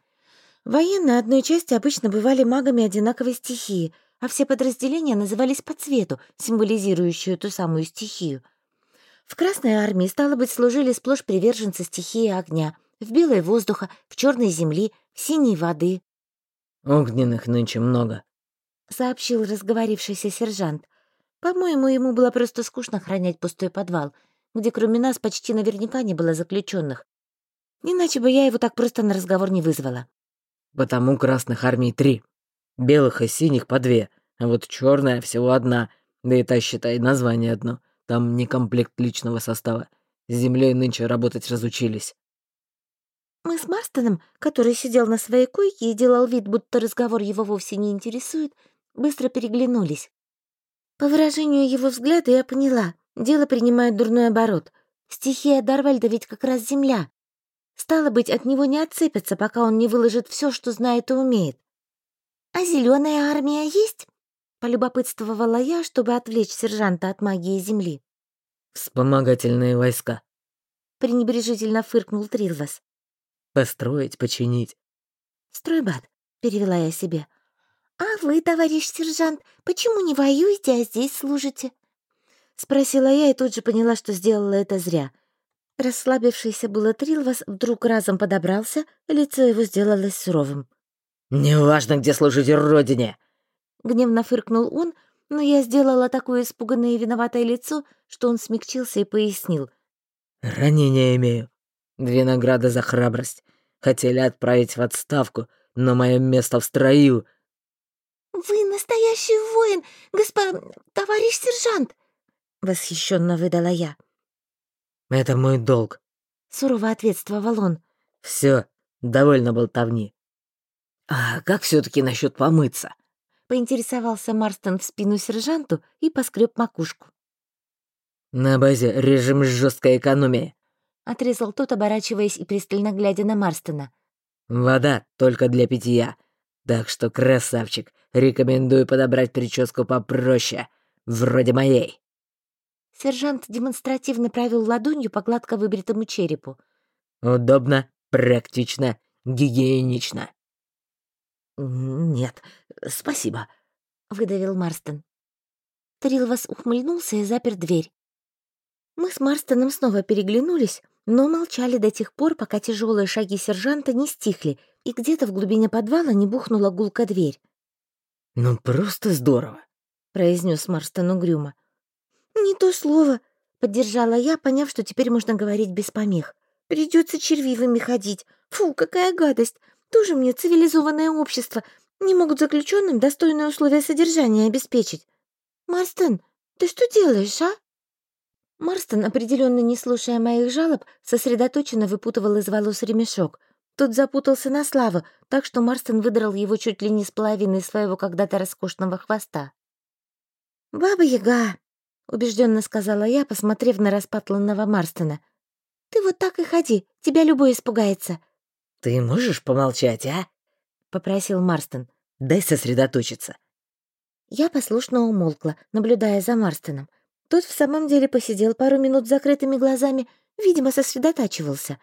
Военные одной части обычно бывали магами одинаковой стихии — а все подразделения назывались по цвету, символизирующую ту самую стихию. В Красной армии, стало быть, служили сплошь приверженцы стихии огня, в белой воздуха, в черной земли, в синей воды. «Огненных нынче много», — сообщил разговорившийся сержант. По-моему, ему было просто скучно хранять пустой подвал, где кроме нас почти наверняка не было заключенных. Иначе бы я его так просто на разговор не вызвала. «Потому красных армий три», Белых и синих по две. А вот черная всего одна, да и та, считай, название одно. Там не комплект личного состава. С землей нынче работать разучились. Мы с Марстоном, который сидел на своей койке и делал вид, будто разговор его вовсе не интересует, быстро переглянулись. По выражению его взгляда я поняла, дело принимает дурной оборот. Стихия Дарвальда ведь как раз земля. Стало быть, от него не отцепятся, пока он не выложит все, что знает и умеет. «А зеленая армия есть?» — полюбопытствовала я, чтобы отвлечь сержанта от магии земли. «Вспомогательные войска», — пренебрежительно фыркнул Трилвас. «Построить, починить». «Стройбат», — перевела я себе. «А вы, товарищ сержант, почему не воюете, а здесь служите?» Спросила я и тут же поняла, что сделала это зря. Расслабившийся было Трилвас вдруг разом подобрался, лицо его сделалось суровым. «Неважно, где служите родине!» Гневно фыркнул он, но я сделала такое испуганное и виноватое лицо, что он смягчился и пояснил. «Ранение имею. Две награды за храбрость. Хотели отправить в отставку, но мое место в строю. «Вы настоящий воин, госпо... товарищ сержант!» — восхищенно выдала я. «Это мой долг», — сурово ответствовал он. Все, довольно болтовни. А как все таки насчет помыться?» — поинтересовался Марстон в спину сержанту и поскреб макушку. «На базе режим жесткой экономии», — отрезал тот, оборачиваясь и пристально глядя на Марстона. «Вода только для питья. Так что, красавчик, рекомендую подобрать прическу попроще, вроде моей». Сержант демонстративно провел ладонью по гладко выбритому черепу. «Удобно, практично, гигиенично». «Нет, спасибо», — выдавил Марстон. Трилвас ухмыльнулся и запер дверь. Мы с Марстоном снова переглянулись, но молчали до тех пор, пока тяжелые шаги сержанта не стихли, и где-то в глубине подвала не бухнула гулка дверь. «Ну, просто здорово», — произнес Марстон угрюмо. «Не то слово», — поддержала я, поняв, что теперь можно говорить без помех. «Придется червивыми ходить. Фу, какая гадость! Тоже мне цивилизованное общество. Не могут заключенным достойные условия содержания обеспечить. Марстон, ты что делаешь, а? Марстон, определенно не слушая моих жалоб, сосредоточенно выпутывал из волос ремешок. Тот запутался на славу, так что Марстон выдрал его чуть ли не с половиной своего когда-то роскошного хвоста. «Баба-яга!» — убежденно сказала я, посмотрев на распатланного Марстона. «Ты вот так и ходи, тебя любой испугается. «Ты можешь помолчать, а?» — попросил Марстон. «Дай сосредоточиться». Я послушно умолкла, наблюдая за Марстоном. Тот в самом деле посидел пару минут с закрытыми глазами, видимо, сосредотачивался.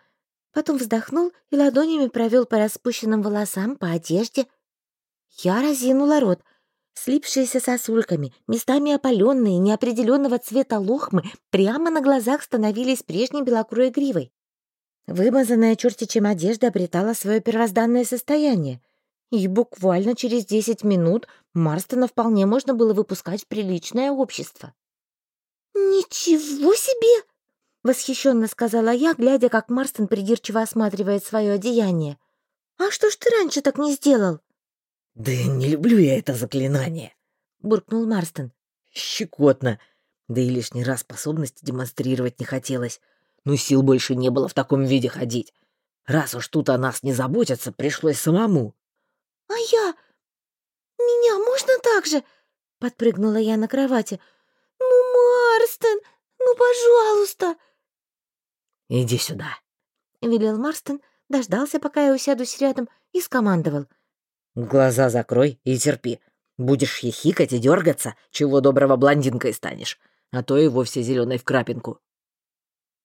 Потом вздохнул и ладонями провел по распущенным волосам, по одежде. Я разинула рот. Слипшиеся сосульками, местами опаленные, неопределенного цвета лохмы прямо на глазах становились прежней белокурой гривой. Вымазанная чертичем одежда обретала свое первозданное состояние, и буквально через десять минут Марстона вполне можно было выпускать в приличное общество. «Ничего себе!» — восхищенно сказала я, глядя, как Марстон придирчиво осматривает свое одеяние. «А что ж ты раньше так не сделал?» «Да не люблю я это заклинание», — буркнул Марстон. «Щекотно. Да и лишний раз способности демонстрировать не хотелось но сил больше не было в таком виде ходить. Раз уж тут о нас не заботятся, пришлось самому. «А я? Меня можно так же?» — подпрыгнула я на кровати. «Ну, Марстон, ну, пожалуйста!» «Иди сюда», — велел Марстон, дождался, пока я усядусь рядом, и скомандовал. «Глаза закрой и терпи. Будешь хихикать и дергаться, чего доброго блондинкой станешь, а то и вовсе зеленой в крапинку».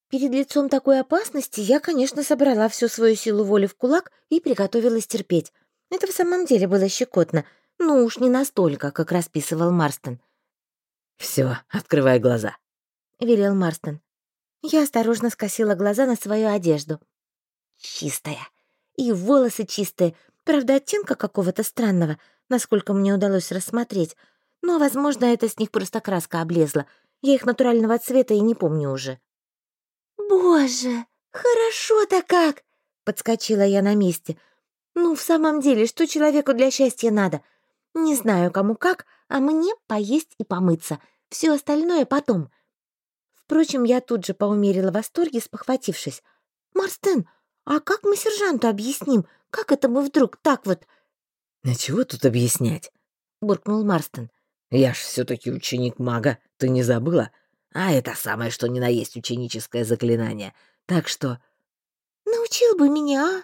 Перед лицом такой опасности я, конечно, собрала всю свою силу воли в кулак и приготовилась терпеть. Это в самом деле было щекотно, ну уж не настолько, как расписывал Марстон. Все, открывай глаза», — велел Марстон. Я осторожно скосила глаза на свою одежду. Чистая. И волосы чистые, правда, оттенка какого-то странного, насколько мне удалось рассмотреть. Но, возможно, это с них просто краска облезла. Я их натурального цвета и не помню уже. «Боже, хорошо-то как!» — подскочила я на месте. «Ну, в самом деле, что человеку для счастья надо? Не знаю, кому как, а мне поесть и помыться. Все остальное потом. Впрочем, я тут же поумерила восторге, спохватившись. «Марстен, а как мы сержанту объясним? Как это мы вдруг так вот...» «А чего тут объяснять?» — буркнул Марстон. «Я ж все таки ученик мага, ты не забыла? А это самое, что ни на есть ученическое заклинание. Так что...» «Научил бы меня,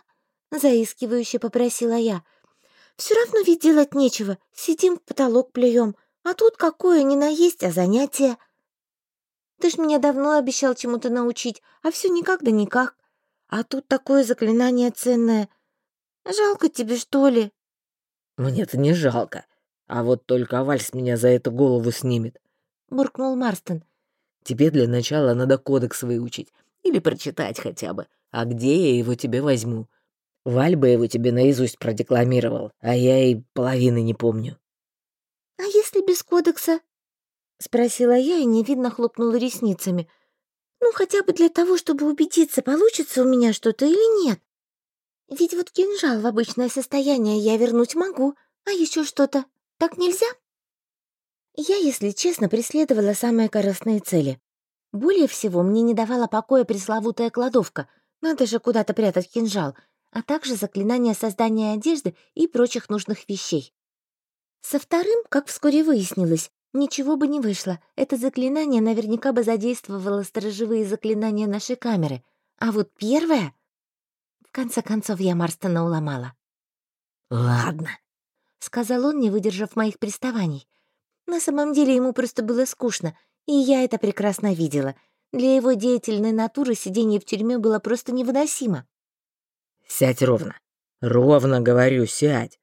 а?» — заискивающе попросила я. Все равно ведь делать нечего. Сидим в потолок плюем. А тут какое ни наесть, а занятие. Ты ж меня давно обещал чему-то научить, а все никак да никак. А тут такое заклинание ценное. Жалко тебе, что ли? Мне-то не жалко. А вот только Вальс меня за это голову снимет. Буркнул Марстон. Тебе для начала надо кодекс выучить. Или прочитать хотя бы. А где я его тебе возьму? Валь бы его тебе наизусть продекламировал, а я и половины не помню. «А если без кодекса?» — спросила я и невидно хлопнула ресницами. «Ну, хотя бы для того, чтобы убедиться, получится у меня что-то или нет. Ведь вот кинжал в обычное состояние я вернуть могу, а еще что-то. Так нельзя?» Я, если честно, преследовала самые корыстные цели. Более всего мне не давала покоя пресловутая кладовка. Надо же куда-то прятать кинжал — а также заклинания создания одежды и прочих нужных вещей. Со вторым, как вскоре выяснилось, ничего бы не вышло. Это заклинание наверняка бы задействовало сторожевые заклинания нашей камеры. А вот первое... В конце концов, я Марстона уломала. «Ладно», — сказал он, не выдержав моих приставаний. На самом деле ему просто было скучно, и я это прекрасно видела. Для его деятельной натуры сидение в тюрьме было просто невыносимо. Сядь ровно. Ровно, говорю, сядь.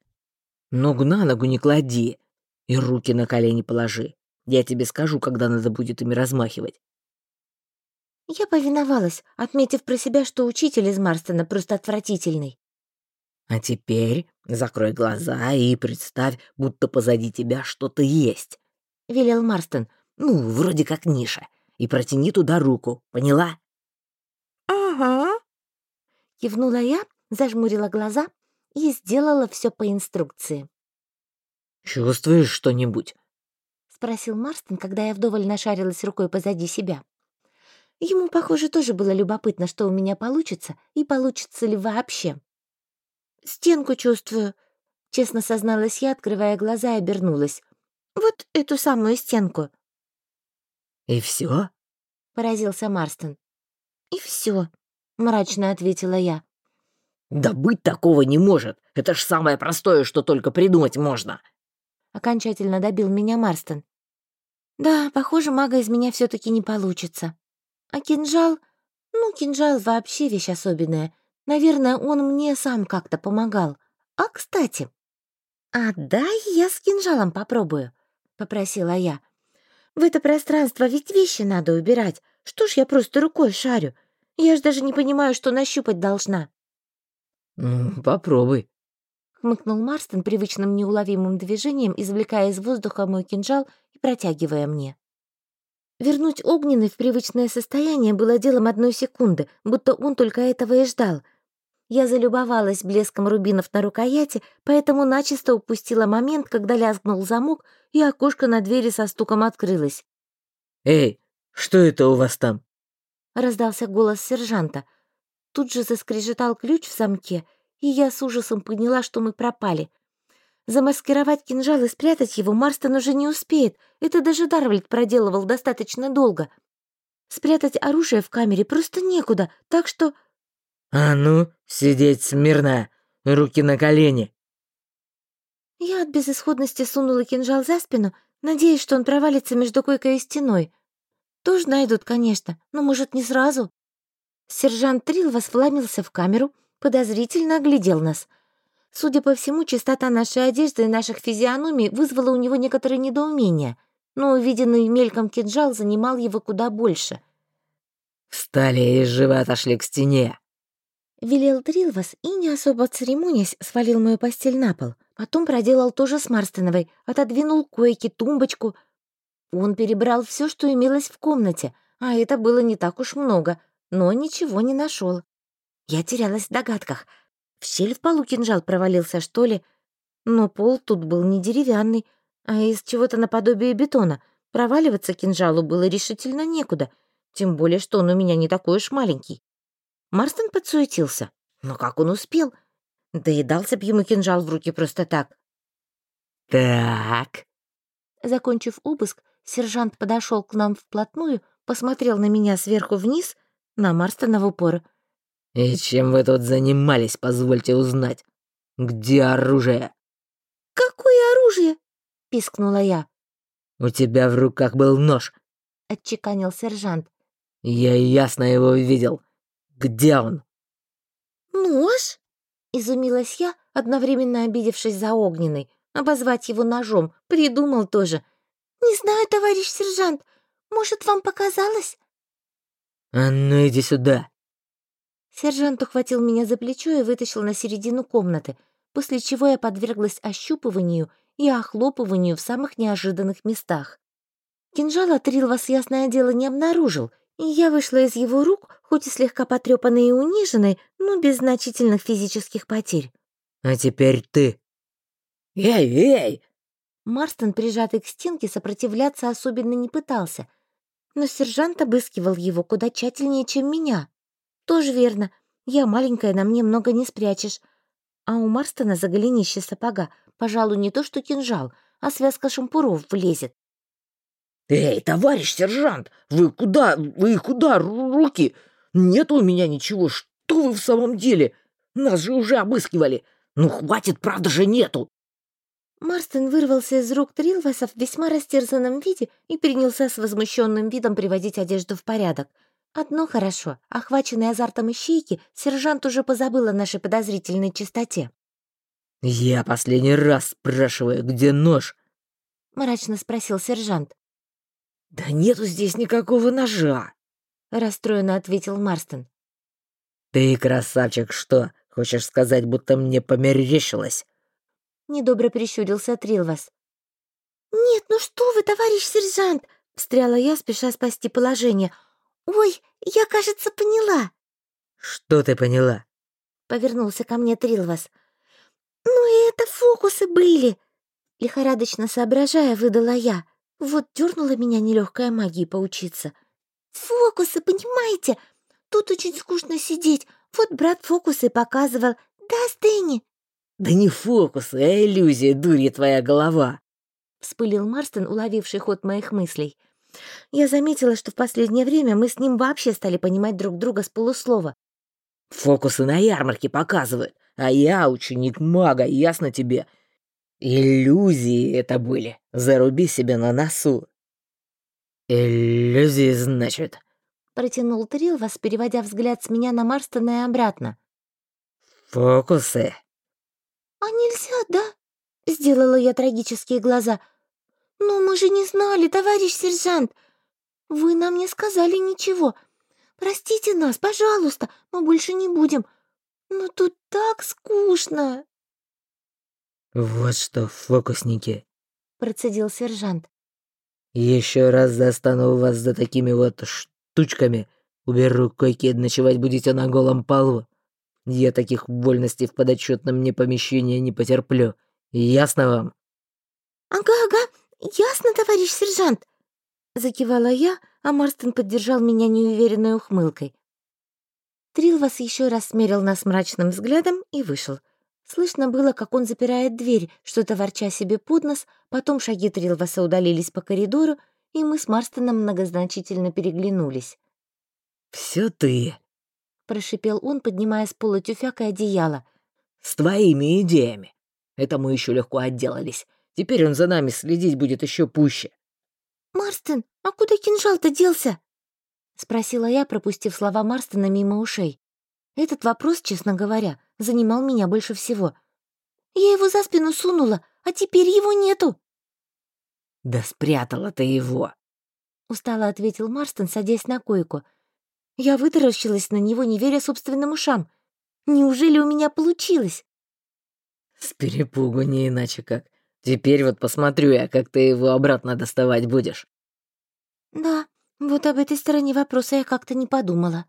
Ногу на ногу не клади. И руки на колени положи. Я тебе скажу, когда надо будет ими размахивать. Я повиновалась, отметив про себя, что учитель из Марстона просто отвратительный. А теперь закрой глаза и представь, будто позади тебя что-то есть. Велел Марстон. Ну, вроде как ниша. И протяни туда руку, поняла? Ага. Кивнула я зажмурила глаза и сделала все по инструкции. «Чувствуешь что-нибудь?» — спросил Марстон, когда я вдоволь нашарилась рукой позади себя. Ему, похоже, тоже было любопытно, что у меня получится и получится ли вообще. «Стенку чувствую», — честно созналась я, открывая глаза и обернулась. «Вот эту самую стенку». «И все? поразился Марстон. «И все, мрачно ответила я. Да быть такого не может. Это ж самое простое, что только придумать можно. Окончательно добил меня Марстон. Да, похоже, мага из меня все таки не получится. А кинжал? Ну, кинжал вообще вещь особенная. Наверное, он мне сам как-то помогал. А, кстати... «А дай я с кинжалом попробую», — попросила я. «В это пространство ведь вещи надо убирать. Что ж я просто рукой шарю? Я ж даже не понимаю, что нащупать должна». «Ну, попробуй», — хмыкнул Марстон привычным неуловимым движением, извлекая из воздуха мой кинжал и протягивая мне. Вернуть огненный в привычное состояние было делом одной секунды, будто он только этого и ждал. Я залюбовалась блеском рубинов на рукояти, поэтому начисто упустила момент, когда лязгнул замок, и окошко на двери со стуком открылось. «Эй, что это у вас там?» — раздался голос сержанта. Тут же заскрежетал ключ в замке, и я с ужасом поняла, что мы пропали. Замаскировать кинжал и спрятать его Марстон уже не успеет. Это даже Дарвальд проделывал достаточно долго. Спрятать оружие в камере просто некуда, так что... «А ну, сидеть смирно! Руки на колени!» Я от безысходности сунула кинжал за спину, надеясь, что он провалится между койкой и стеной. Тоже найдут, конечно, но, может, не сразу. Сержант Трилвас вломился в камеру, подозрительно оглядел нас. Судя по всему, чистота нашей одежды и наших физиономий вызвала у него некоторое недоумение, но увиденный мельком кинжал занимал его куда больше. «Встали и живо отошли к стене!» Велел Трилвас и, не особо церемонясь, свалил мою постель на пол. Потом проделал то же с Марстеновой, отодвинул койки, тумбочку. Он перебрал все, что имелось в комнате, а это было не так уж много — но ничего не нашел. Я терялась в догадках. В щель в полу кинжал провалился, что ли? Но пол тут был не деревянный, а из чего-то наподобие бетона. Проваливаться кинжалу было решительно некуда, тем более, что он у меня не такой уж маленький. Марстон подсуетился. Но как он успел? Да и дался б ему кинжал в руки просто так. «Так...» Закончив обыск, сержант подошел к нам вплотную, посмотрел на меня сверху вниз, на Марстона в упор. «И чем вы тут занимались, позвольте узнать? Где оружие?» «Какое оружие?» — пискнула я. «У тебя в руках был нож», — отчеканил сержант. «Я ясно его видел. Где он?» «Нож?» — изумилась я, одновременно обидевшись за огненный. Обозвать его ножом. Придумал тоже. «Не знаю, товарищ сержант. Может, вам показалось?» «А ну иди сюда!» Сержант ухватил меня за плечо и вытащил на середину комнаты, после чего я подверглась ощупыванию и охлопыванию в самых неожиданных местах. Кинжал от Рилвас, ясное дело, не обнаружил, и я вышла из его рук, хоть и слегка потрепанной и униженной, но без значительных физических потерь. «А теперь ты!» «Эй, эй!» Марстон, прижатый к стенке, сопротивляться особенно не пытался, но сержант обыскивал его куда тщательнее, чем меня. Тоже верно, я маленькая, на мне много не спрячешь. А у Марстона за голенище сапога, пожалуй, не то что кинжал, а связка шампуров влезет. «Эй, товарищ сержант, вы куда, вы куда, руки? Нет у меня ничего, что вы в самом деле? Нас же уже обыскивали. Ну, хватит, правда же нету!» Марстон вырвался из рук Трилваса в весьма растерзанном виде и принялся с возмущенным видом приводить одежду в порядок. Одно хорошо, охваченный азартом ищейки, сержант уже позабыл о нашей подозрительной чистоте. «Я последний раз спрашиваю, где нож?» — мрачно спросил сержант. «Да нету здесь никакого ножа!» — расстроенно ответил Марстон. «Ты, красавчик, что, хочешь сказать, будто мне померещилось?» Недобро прищурился Трилвас. «Нет, ну что вы, товарищ сержант!» — встряла я, спеша спасти положение. «Ой, я, кажется, поняла». «Что ты поняла?» — повернулся ко мне Трилвас. «Ну и это фокусы были!» Лихорадочно соображая, выдала я. Вот дернула меня нелегкая магия поучиться. «Фокусы, понимаете? Тут очень скучно сидеть. Вот брат фокусы показывал. Да, Стэнни?» «Да не фокусы, а иллюзия, дурья твоя голова!» Вспылил Марстон, уловивший ход моих мыслей. Я заметила, что в последнее время мы с ним вообще стали понимать друг друга с полуслова. «Фокусы на ярмарке показывают, а я ученик мага, ясно тебе? Иллюзии это были, заруби себе на носу». «Иллюзии, значит?» Протянул Трилвас, переводя взгляд с меня на Марстона и обратно. «Фокусы?» «А нельзя, да?» — сделала я трагические глаза. «Но мы же не знали, товарищ сержант. Вы нам не сказали ничего. Простите нас, пожалуйста, мы больше не будем. Но тут так скучно». «Вот что, фокусники!» — процедил сержант. «Еще раз застану вас за такими вот штучками. Уберу койки, ночевать будете на голом полу. Я таких вольностей в подотчетном мне помещении не потерплю. Ясно вам?» «Ага-ага, ясно, товарищ сержант!» Закивала я, а Марстон поддержал меня неуверенной ухмылкой. Трилвас еще раз смерил нас мрачным взглядом и вышел. Слышно было, как он запирает дверь, что-то ворча себе под нос, потом шаги Трилваса удалились по коридору, и мы с Марстоном многозначительно переглянулись. «Все ты!» — прошипел он, поднимая с пола тюфяк и одеяло. «С твоими идеями. Это мы еще легко отделались. Теперь он за нами следить будет еще пуще». «Марстон, а куда кинжал-то делся?» — спросила я, пропустив слова Марстона мимо ушей. Этот вопрос, честно говоря, занимал меня больше всего. «Я его за спину сунула, а теперь его нету». «Да спрятала ты его!» — устало ответил Марстон, садясь на койку — я вытаращилась на него, не веря собственным ушам. Неужели у меня получилось? С перепугу не иначе как. Теперь вот посмотрю я, как ты его обратно доставать будешь. Да, вот об этой стороне вопроса я как-то не подумала.